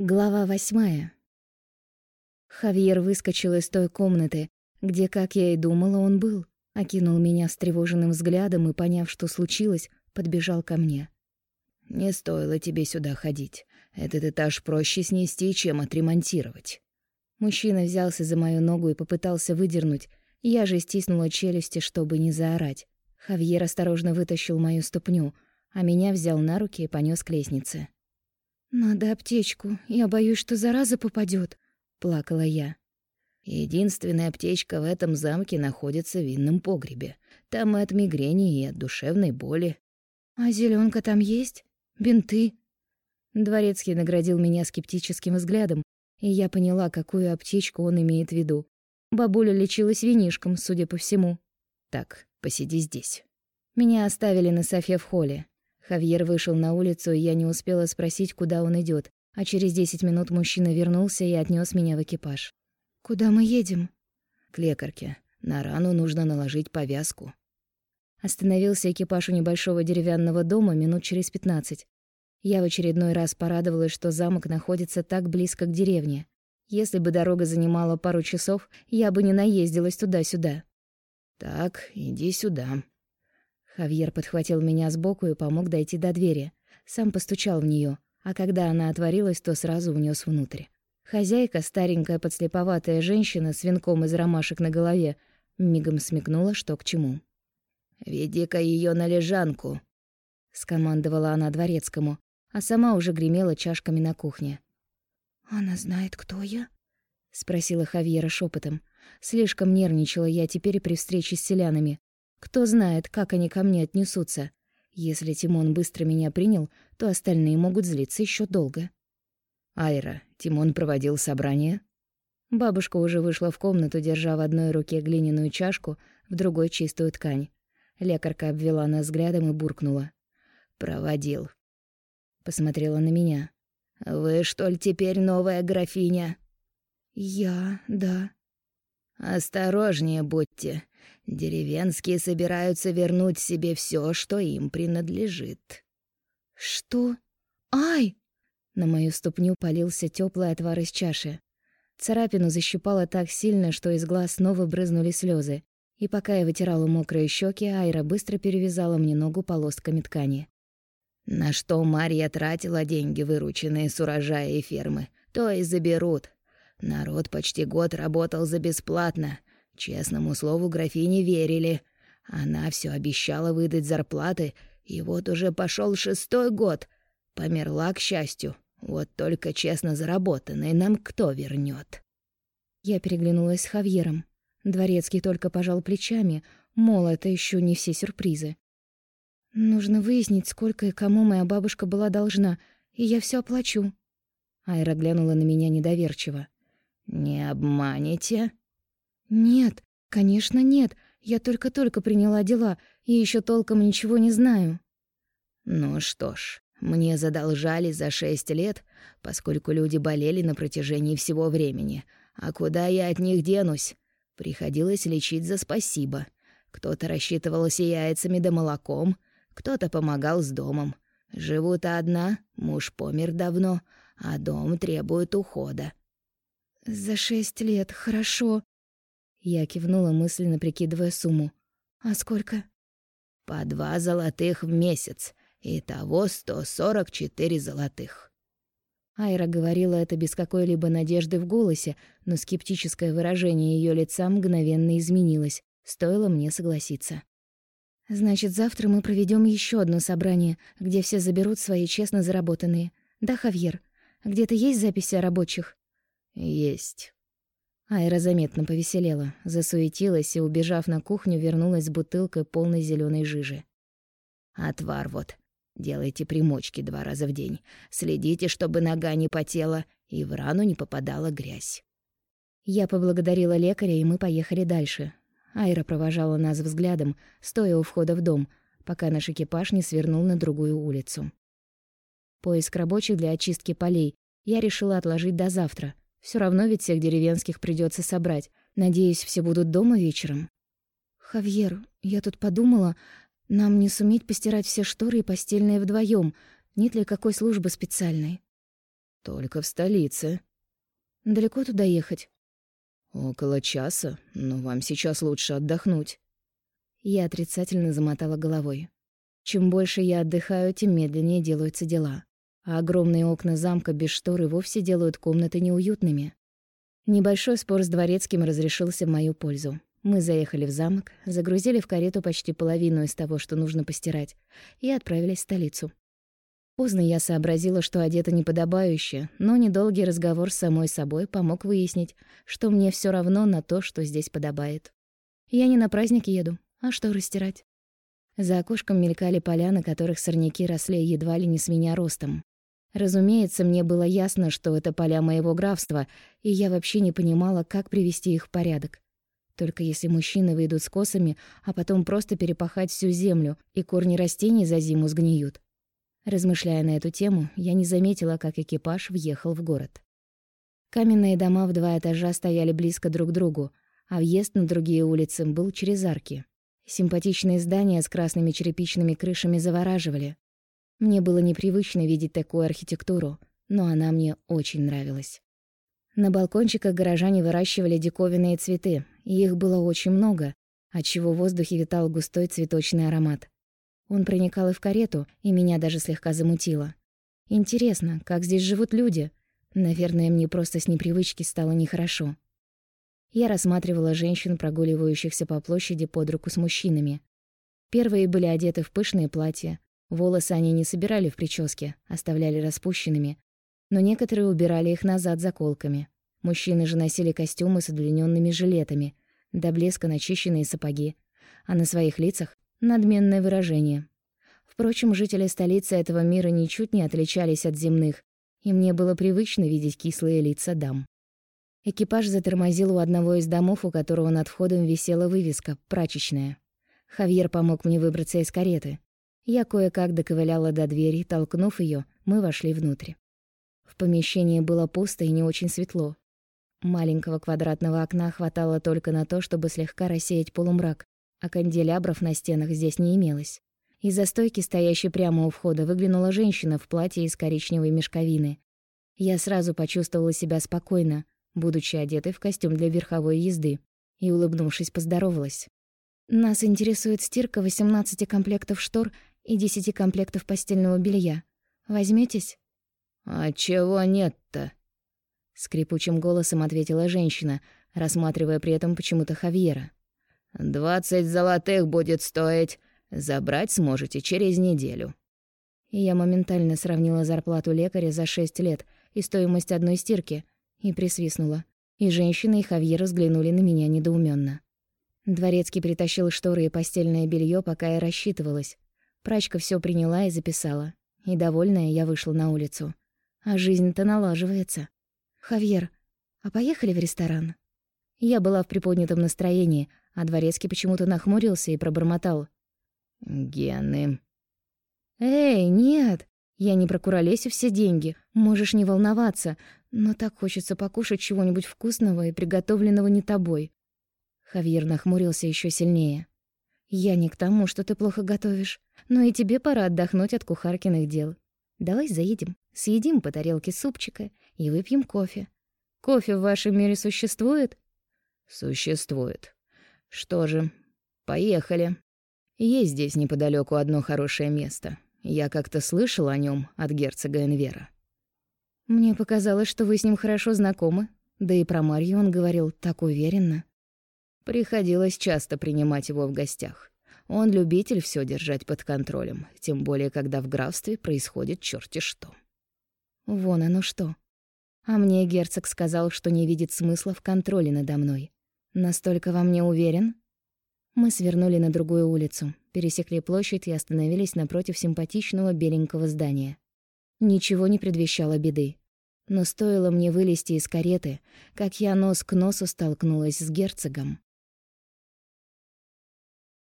Глава восьмая. Хавьер выскочил из той комнаты, где, как я и думала, он был, окинул меня встревоженным взглядом и, поняв, что случилось, подбежал ко мне. «Не стоило тебе сюда ходить. Этот этаж проще снести, чем отремонтировать». Мужчина взялся за мою ногу и попытался выдернуть, я же стиснула челюсти, чтобы не заорать. Хавьер осторожно вытащил мою ступню, а меня взял на руки и понёс к лестнице. «Надо аптечку. Я боюсь, что зараза попадет, плакала я. Единственная аптечка в этом замке находится в винном погребе. Там и от мигрени, и от душевной боли. А зеленка там есть? Бинты? Дворецкий наградил меня скептическим взглядом, и я поняла, какую аптечку он имеет в виду. Бабуля лечилась винишком, судя по всему. Так, посиди здесь. Меня оставили на софе в холле. Хавьер вышел на улицу, и я не успела спросить, куда он идет, а через десять минут мужчина вернулся и отнес меня в экипаж. «Куда мы едем?» «К лекарке. На рану нужно наложить повязку». Остановился экипаж у небольшого деревянного дома минут через пятнадцать. Я в очередной раз порадовалась, что замок находится так близко к деревне. Если бы дорога занимала пару часов, я бы не наездилась туда-сюда. «Так, иди сюда», Хавьер подхватил меня сбоку и помог дойти до двери. Сам постучал в нее, а когда она отворилась, то сразу внес внутрь. Хозяйка, старенькая подслеповатая женщина с венком из ромашек на голове, мигом смекнула, что к чему. «Веди-ка ее на лежанку», — скомандовала она дворецкому, а сама уже гремела чашками на кухне. «Она знает, кто я?» — спросила Хавьера шепотом. Слишком нервничала я теперь при встрече с селянами. Кто знает, как они ко мне отнесутся. Если Тимон быстро меня принял, то остальные могут злиться еще долго. Айра, Тимон проводил собрание? Бабушка уже вышла в комнату, держа в одной руке глиняную чашку, в другой чистую ткань. Лекарка обвела нас взглядом и буркнула: "Проводил". Посмотрела на меня. "Вы что ли теперь новая графиня?" "Я, да". "Осторожнее будьте. Деревенские собираются вернуть себе все, что им принадлежит. Что? Ай! На мою ступню полился теплый отвар из чаши. Царапину защипало так сильно, что из глаз снова брызнули слезы. И пока я вытирала мокрые щеки, Айра быстро перевязала мне ногу полосками ткани. На что Марья тратила деньги, вырученные с урожая и фермы, то и заберут. Народ почти год работал за бесплатно, Честному слову графине верили. Она все обещала выдать зарплаты, и вот уже пошел шестой год. Померла, к счастью. Вот только честно заработанные нам кто вернет? Я переглянулась с Хавьером. Дворецкий только пожал плечами, мол, это еще не все сюрпризы. Нужно выяснить, сколько и кому моя бабушка была должна, и я все оплачу. Айра глянула на меня недоверчиво. Не обманете? «Нет, конечно нет. Я только-только приняла дела и еще толком ничего не знаю». «Ну что ж, мне задолжали за шесть лет, поскольку люди болели на протяжении всего времени. А куда я от них денусь? Приходилось лечить за спасибо. Кто-то рассчитывался яйцами да молоком, кто-то помогал с домом. Живу-то одна, муж помер давно, а дом требует ухода». «За шесть лет, хорошо», я кивнула, мысленно прикидывая сумму. «А сколько?» «По два золотых в месяц. Итого сто сорок четыре золотых». Айра говорила это без какой-либо надежды в голосе, но скептическое выражение ее лица мгновенно изменилось. Стоило мне согласиться. «Значит, завтра мы проведем еще одно собрание, где все заберут свои честно заработанные. Да, Хавьер? Где-то есть записи о рабочих?» «Есть». Айра заметно повеселела, засуетилась и, убежав на кухню, вернулась с бутылкой полной зеленой жижи. «Отвар вот. Делайте примочки два раза в день. Следите, чтобы нога не потела и в рану не попадала грязь». Я поблагодарила лекаря, и мы поехали дальше. Айра провожала нас взглядом, стоя у входа в дом, пока наш экипаж не свернул на другую улицу. Поиск рабочих для очистки полей я решила отложить до завтра — все равно ведь всех деревенских придется собрать. Надеюсь, все будут дома вечером. Хавьер, я тут подумала, нам не суметь постирать все шторы и постельные вдвоем. Нет ли какой службы специальной? Только в столице. Далеко туда ехать? Около часа, но вам сейчас лучше отдохнуть. Я отрицательно замотала головой. Чем больше я отдыхаю, тем медленнее делаются дела. А огромные окна замка без шторы вовсе делают комнаты неуютными. Небольшой спор с дворецким разрешился в мою пользу. Мы заехали в замок, загрузили в карету почти половину из того, что нужно постирать, и отправились в столицу. Поздно я сообразила, что одета неподобающе, но недолгий разговор с самой собой помог выяснить, что мне все равно на то, что здесь подобает. Я не на праздник еду, а что растирать? За окошком мелькали поля, на которых сорняки росли едва ли не с меня ростом. Разумеется, мне было ясно, что это поля моего графства, и я вообще не понимала, как привести их в порядок. Только если мужчины выйдут с косами, а потом просто перепахать всю землю, и корни растений за зиму сгниют. Размышляя на эту тему, я не заметила, как экипаж въехал в город. Каменные дома в два этажа стояли близко друг к другу, а въезд на другие улицы был через арки. Симпатичные здания с красными черепичными крышами завораживали. Мне было непривычно видеть такую архитектуру, но она мне очень нравилась. На балкончиках горожане выращивали диковинные цветы, и их было очень много, отчего в воздухе витал густой цветочный аромат. Он проникал и в карету, и меня даже слегка замутило. Интересно, как здесь живут люди? Наверное, мне просто с непривычки стало нехорошо. Я рассматривала женщин, прогуливающихся по площади под руку с мужчинами. Первые были одеты в пышные платья. Волосы они не собирали в прическе, оставляли распущенными. Но некоторые убирали их назад заколками. Мужчины же носили костюмы с удлиненными жилетами, до блеска начищенные сапоги. А на своих лицах — надменное выражение. Впрочем, жители столицы этого мира ничуть не отличались от земных, и мне было привычно видеть кислые лица дам. Экипаж затормозил у одного из домов, у которого над входом висела вывеска «Прачечная». Хавьер помог мне выбраться из кареты. Я кое-как доковыляла до двери, толкнув ее, мы вошли внутрь. В помещении было пусто и не очень светло. Маленького квадратного окна хватало только на то, чтобы слегка рассеять полумрак, а канделябров на стенах здесь не имелось. Из-за стойки, стоящей прямо у входа, выглянула женщина в платье из коричневой мешковины. Я сразу почувствовала себя спокойно, будучи одетой в костюм для верховой езды, и, улыбнувшись, поздоровалась. «Нас интересует стирка 18 комплектов штор и 10 комплектов постельного белья. Возьметесь? «А чего нет-то?» Скрипучим голосом ответила женщина, рассматривая при этом почему-то Хавьера. «Двадцать золотых будет стоить. Забрать сможете через неделю». И я моментально сравнила зарплату лекаря за шесть лет и стоимость одной стирки — и присвистнула. И женщина, и Хавьер взглянули на меня недоуменно. Дворецкий притащил шторы и постельное белье, пока я рассчитывалась. Прачка все приняла и записала. И, довольная, я вышла на улицу. А жизнь-то налаживается. «Хавьер, а поехали в ресторан?» Я была в приподнятом настроении, а Дворецкий почему-то нахмурился и пробормотал. «Гены». «Эй, нет! Я не про куролесю все деньги. Можешь не волноваться. Но так хочется покушать чего-нибудь вкусного и приготовленного не тобой. Хавьер нахмурился еще сильнее. Я не к тому, что ты плохо готовишь, но и тебе пора отдохнуть от кухаркиных дел. Давай заедем, съедим по тарелке супчика и выпьем кофе. Кофе в вашем мире существует? Существует. Что же, поехали. Есть здесь неподалеку одно хорошее место. Я как-то слышал о нем от герцога Энвера. Мне показалось, что вы с ним хорошо знакомы. Да и про Марью он говорил так уверенно. Приходилось часто принимать его в гостях. Он любитель все держать под контролем, тем более когда в графстве происходит черти что. Вон оно что. А мне герцог сказал, что не видит смысла в контроле надо мной. Настолько во мне уверен? Мы свернули на другую улицу, пересекли площадь и остановились напротив симпатичного беленького здания. Ничего не предвещало беды. Но стоило мне вылезти из кареты, как я нос к носу столкнулась с герцогом.